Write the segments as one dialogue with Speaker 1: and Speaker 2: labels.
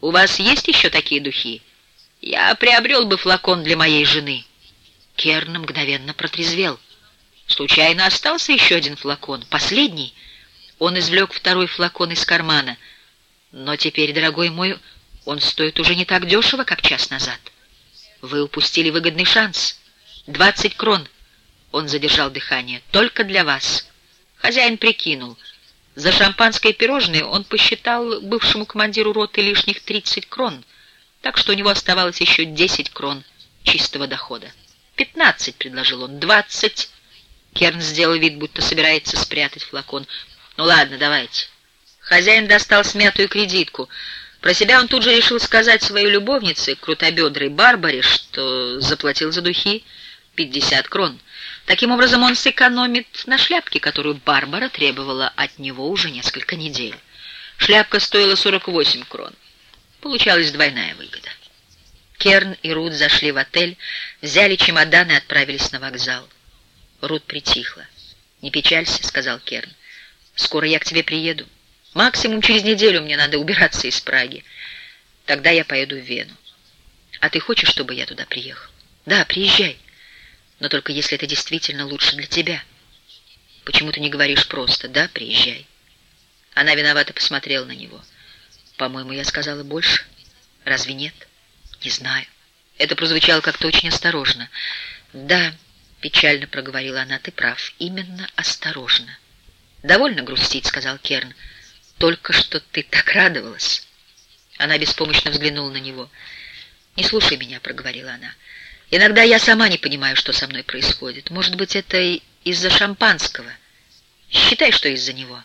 Speaker 1: «У вас есть еще такие духи? Я приобрел бы флакон для моей жены». Керн мгновенно протрезвел. Случайно остался еще один флакон, последний. Он извлек второй флакон из кармана. Но теперь, дорогой мой, он стоит уже не так дешево, как час назад. Вы упустили выгодный шанс. Двадцать крон. Он задержал дыхание. Только для вас. Хозяин прикинул. За шампанское пирожное он посчитал бывшему командиру роты лишних тридцать крон, так что у него оставалось еще десять крон чистого дохода. «Пятнадцать», — предложил он, — «двадцать». Керн сделал вид, будто собирается спрятать флакон. «Ну ладно, давайте». Хозяин достал смятую кредитку. Про себя он тут же решил сказать своей любовнице, крутобедрой Барбаре, что заплатил за духи пятьдесят крон. Таким образом, он сэкономит на шляпке, которую Барбара требовала от него уже несколько недель. Шляпка стоила 48 крон. Получалась двойная выгода. Керн и Рут зашли в отель, взяли чемоданы и отправились на вокзал. Рут притихла. «Не печалься», — сказал Керн. «Скоро я к тебе приеду. Максимум через неделю мне надо убираться из Праги. Тогда я поеду в Вену. А ты хочешь, чтобы я туда приехал? Да, приезжай. Но только если это действительно лучше для тебя. Почему ты не говоришь просто «да, приезжай»?» Она виновато посмотрела на него. «По-моему, я сказала больше. Разве нет?» «Не знаю». Это прозвучало как-то очень осторожно. «Да», — печально проговорила она, — «ты прав. Именно осторожно». «Довольно грустить», — сказал Керн. «Только что ты так радовалась». Она беспомощно взглянула на него. «Не слушай меня», — проговорила она. Иногда я сама не понимаю, что со мной происходит. Может быть, это из-за шампанского. Считай, что из-за него.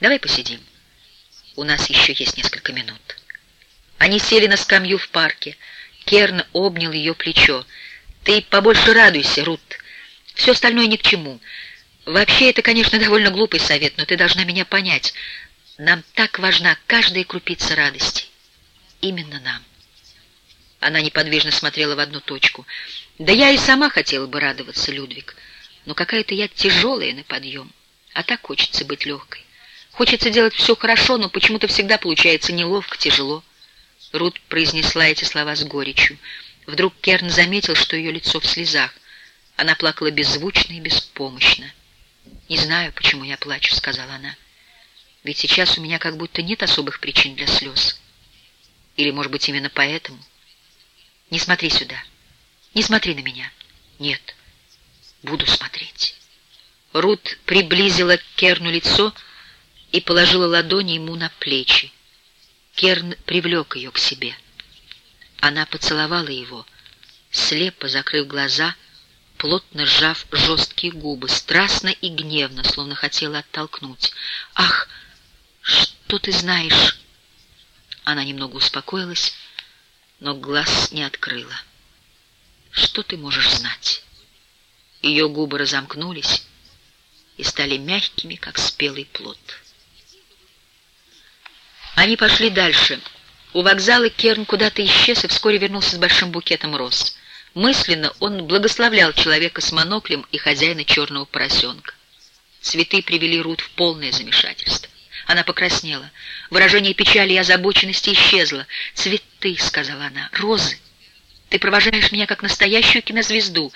Speaker 1: Давай посидим. У нас еще есть несколько минут. Они сели на скамью в парке. Керн обнял ее плечо. Ты побольше радуйся, Рут. Все остальное ни к чему. Вообще, это, конечно, довольно глупый совет, но ты должна меня понять. Нам так важна каждая крупица радости. Именно нам. Она неподвижно смотрела в одну точку. «Да я и сама хотела бы радоваться, Людвиг, но какая-то я тяжелая на подъем, а так хочется быть легкой. Хочется делать все хорошо, но почему-то всегда получается неловко, тяжело». Рут произнесла эти слова с горечью. Вдруг Керн заметил, что ее лицо в слезах. Она плакала беззвучно и беспомощно. «Не знаю, почему я плачу», — сказала она. «Ведь сейчас у меня как будто нет особых причин для слез. Или, может быть, именно поэтому...» Не смотри сюда. Не смотри на меня. Нет. Буду смотреть. Рут приблизила к Керну лицо и положила ладони ему на плечи. Керн привлек ее к себе. Она поцеловала его, слепо закрыв глаза, плотно сжав жесткие губы, страстно и гневно, словно хотела оттолкнуть. «Ах, что ты знаешь?» Она немного успокоилась, но глаз не открыла. Что ты можешь знать? Ее губы разомкнулись и стали мягкими, как спелый плод. Они пошли дальше. У вокзала Керн куда-то исчез и вскоре вернулся с большим букетом роз. Мысленно он благословлял человека с моноклем и хозяина черного поросенка. Цветы привели Рут в полное замешательство. Она покраснела. Выражение печали и озабоченности исчезло. «Цветы», — сказала она, — «розы. Ты провожаешь меня как настоящую кинозвезду.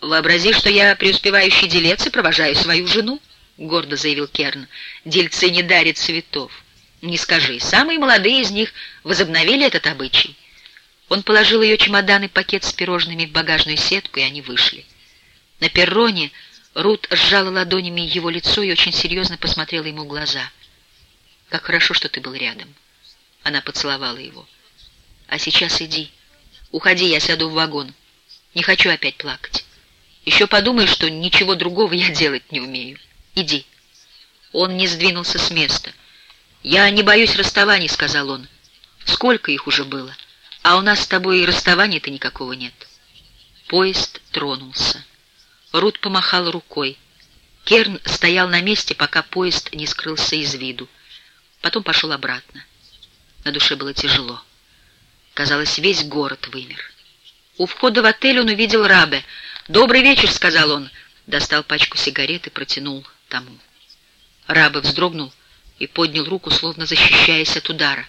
Speaker 1: Вообрази, что я преуспевающий делец и провожаю свою жену», — гордо заявил Керн. «Дельцы не дарят цветов. Не скажи, самые молодые из них возобновили этот обычай». Он положил ее чемодан и пакет с пирожными в багажную сетку, и они вышли. На перроне Рут сжала ладонями его лицо и очень серьезно посмотрела ему в глаза — как хорошо, что ты был рядом. Она поцеловала его. А сейчас иди. Уходи, я сяду в вагон. Не хочу опять плакать. Еще подумаешь, что ничего другого я делать не умею. Иди. Он не сдвинулся с места. «Я не боюсь расставаний», — сказал он. «Сколько их уже было? А у нас с тобой и расставаний-то никакого нет». Поезд тронулся. Рут помахал рукой. Керн стоял на месте, пока поезд не скрылся из виду. Потом пошел обратно. На душе было тяжело. Казалось, весь город вымер. У входа в отель он увидел Рабе. «Добрый вечер», — сказал он. Достал пачку сигарет и протянул тому. Рабе вздрогнул и поднял руку, словно защищаясь от удара.